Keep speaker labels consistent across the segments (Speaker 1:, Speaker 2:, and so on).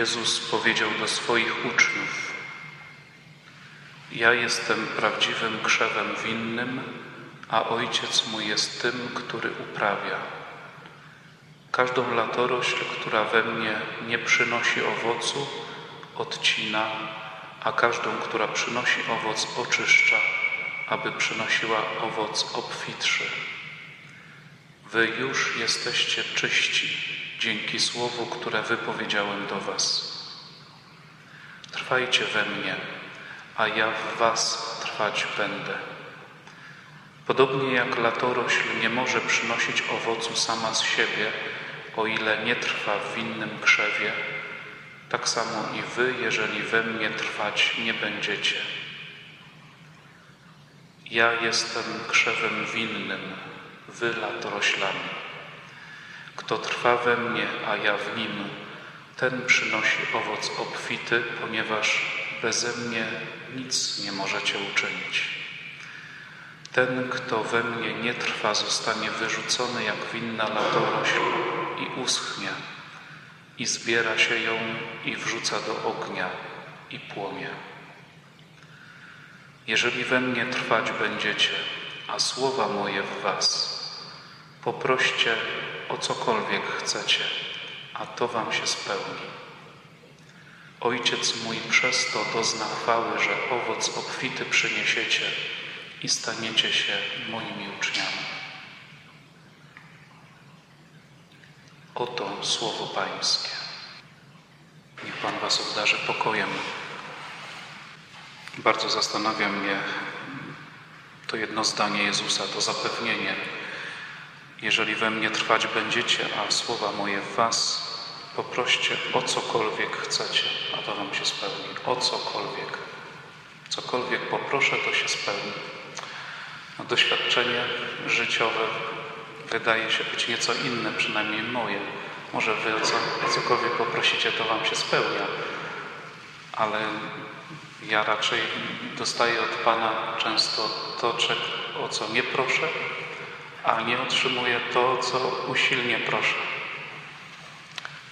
Speaker 1: Jezus powiedział do swoich uczniów: Ja jestem prawdziwym krzewem winnym, a Ojciec mój jest tym, który uprawia. Każdą latorośl, która we mnie nie przynosi owocu, odcina, a każdą, która przynosi owoc, oczyszcza, aby przynosiła owoc obfitszy. Wy już jesteście czyści dzięki słowu, które wypowiedziałem do Was. Trwajcie we mnie, a ja w Was trwać będę. Podobnie jak latorośl nie może przynosić owocu sama z siebie, o ile nie trwa w winnym krzewie, tak samo i wy, jeżeli we mnie trwać nie będziecie. Ja jestem krzewem winnym, wy latoroślami. Kto trwa we mnie, a ja w nim, ten przynosi owoc obfity, ponieważ beze mnie nic nie możecie uczynić. Ten, kto we mnie nie trwa, zostanie wyrzucony jak winna latorośl i uschnie, i zbiera się ją i wrzuca do ognia i płomie. Jeżeli we mnie trwać będziecie, a słowa moje w was, poproście o cokolwiek chcecie, a to wam się spełni. Ojciec mój przez to dozna chwały, że owoc obfity przyniesiecie i staniecie się moimi uczniami. Oto słowo Pańskie. Niech Pan Was obdarzy pokojem. Bardzo zastanawia mnie to jedno zdanie Jezusa, to zapewnienie. Jeżeli we mnie trwać będziecie, a słowa moje w Was, poproście o cokolwiek chcecie, a to Wam się spełni. O cokolwiek. Cokolwiek poproszę, to się spełni. No, doświadczenie życiowe wydaje się być nieco inne, przynajmniej moje. Może wy o, co, o cokolwiek poprosicie, to wam się spełnia, ale ja raczej dostaję od Pana często to, o co nie proszę, a nie otrzymuję to, co usilnie proszę.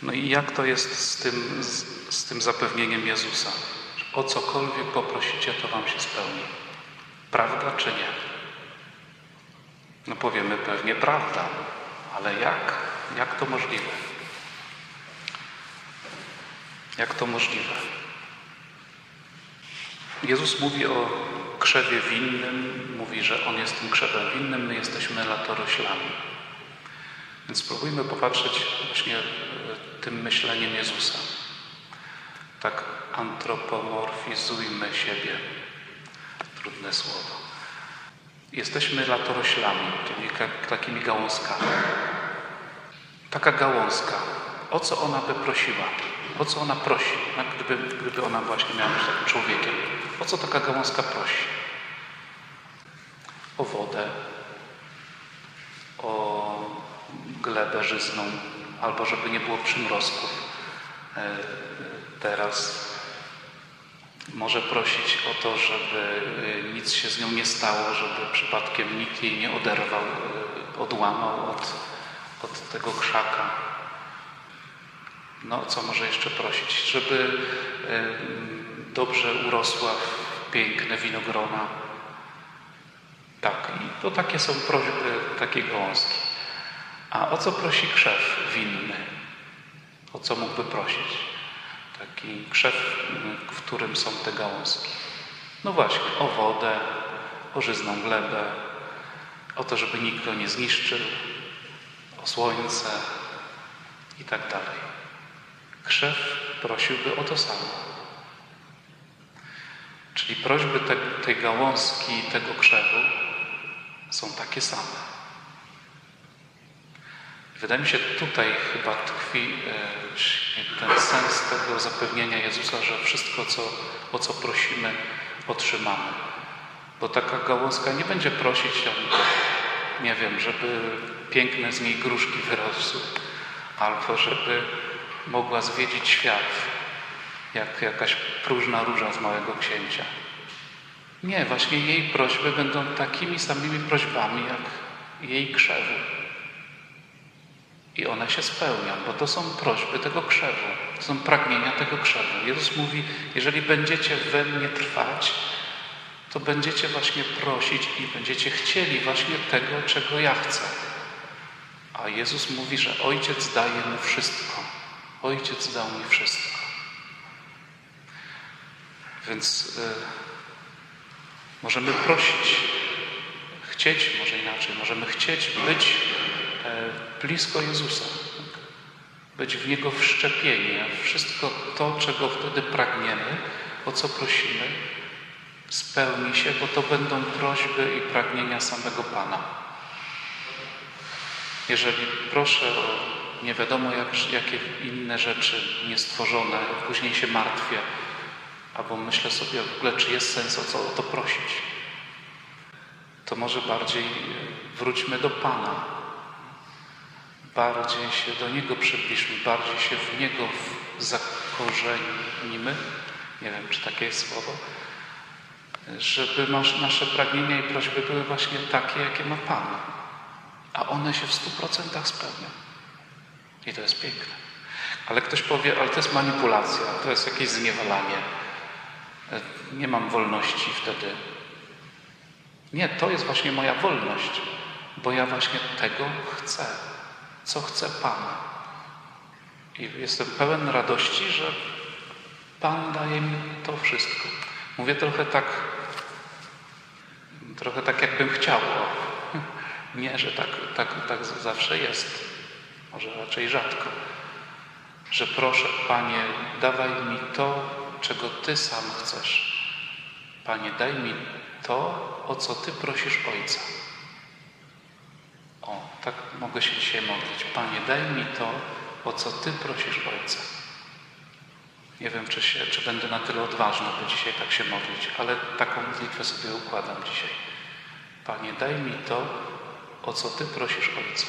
Speaker 1: No i jak to jest z tym, z, z tym zapewnieniem Jezusa? O cokolwiek poprosicie, to wam się spełni. Prawda czy nie? No powiemy pewnie prawda, ale jak? Jak to możliwe? Jak to możliwe? Jezus mówi o krzewie winnym, mówi, że On jest tym krzewem winnym, my jesteśmy latoroślami. Więc spróbujmy popatrzeć właśnie tym myśleniem Jezusa. Tak antropomorfizujmy siebie. Trudne słowo. Jesteśmy latoroślami, czyli takimi gałązkami. Taka gałązka, o co ona by prosiła? O co ona prosi, no, gdyby, gdyby ona właśnie miała być takim człowiekiem? O co taka gałązka prosi? O wodę, o glebę żyzną, albo żeby nie było przymrozków e, teraz. Może prosić o to, żeby e, nic się z nią nie stało, żeby przypadkiem nikt jej nie oderwał, e, odłamał od, od tego krzaka. No, co może jeszcze prosić? Żeby dobrze urosła w piękne winogrona. Tak, i to takie są prośby takiej gałązki. A o co prosi krzew winny? O co mógłby prosić? Taki krzew, w którym są te gałązki. No właśnie, o wodę, o żyzną glebę, o to, żeby nikt go nie zniszczył, o słońce i tak dalej. Krzew prosiłby o to samo. Czyli prośby te, tej gałązki, tego krzewu są takie same. Wydaje mi się, tutaj chyba tkwi e, ten sens tego zapewnienia Jezusa, że wszystko, co, o co prosimy, otrzymamy. Bo taka gałązka nie będzie prosić, nie wiem, żeby piękne z niej gruszki wyrosły, albo żeby mogła zwiedzić świat, jak jakaś próżna róża z Małego Księcia. Nie, właśnie jej prośby będą takimi samymi prośbami, jak jej krzewu. I one się spełnią, bo to są prośby tego krzewu. To są pragnienia tego krzewu. Jezus mówi, jeżeli będziecie we mnie trwać, to będziecie właśnie prosić i będziecie chcieli właśnie tego, czego ja chcę. A Jezus mówi, że Ojciec daje mu wszystko. Ojciec dał mi wszystko. Więc y, możemy prosić, chcieć, może inaczej, możemy chcieć być y, blisko Jezusa, być w Niego wszczepieni, a wszystko to, czego wtedy pragniemy, o co prosimy, spełni się, bo to będą prośby i pragnienia samego Pana. Jeżeli proszę o nie wiadomo jak, jakie inne rzeczy niestworzone, później się martwię, albo myślę sobie w ogóle, czy jest sens o co o to prosić, to może bardziej wróćmy do Pana. Bardziej się do Niego przybliżmy, bardziej się w Niego zakorzenimy. Nie wiem, czy takie jest słowo żeby nasze pragnienia i prośby były właśnie takie, jakie ma Pan. A one się w stu procentach spełnią. I to jest piękne. Ale ktoś powie, ale to jest manipulacja, to jest jakieś zniewalanie. Nie mam wolności wtedy. Nie, to jest właśnie moja wolność, bo ja właśnie tego chcę, co chce Pan. I jestem pełen radości, że Pan daje mi to wszystko. Mówię trochę tak Trochę tak, jakbym chciał. Nie, że tak, tak, tak zawsze jest. Może raczej rzadko. Że proszę, Panie, dawaj mi to, czego Ty sam chcesz. Panie, daj mi to, o co Ty prosisz Ojca. O, tak mogę się dzisiaj modlić. Panie, daj mi to, o co Ty prosisz Ojca. Nie wiem, czy, się, czy będę na tyle odważny, by dzisiaj tak się modlić, ale taką modlitwę sobie układam dzisiaj. Panie, daj mi to, o co Ty prosisz Ojca.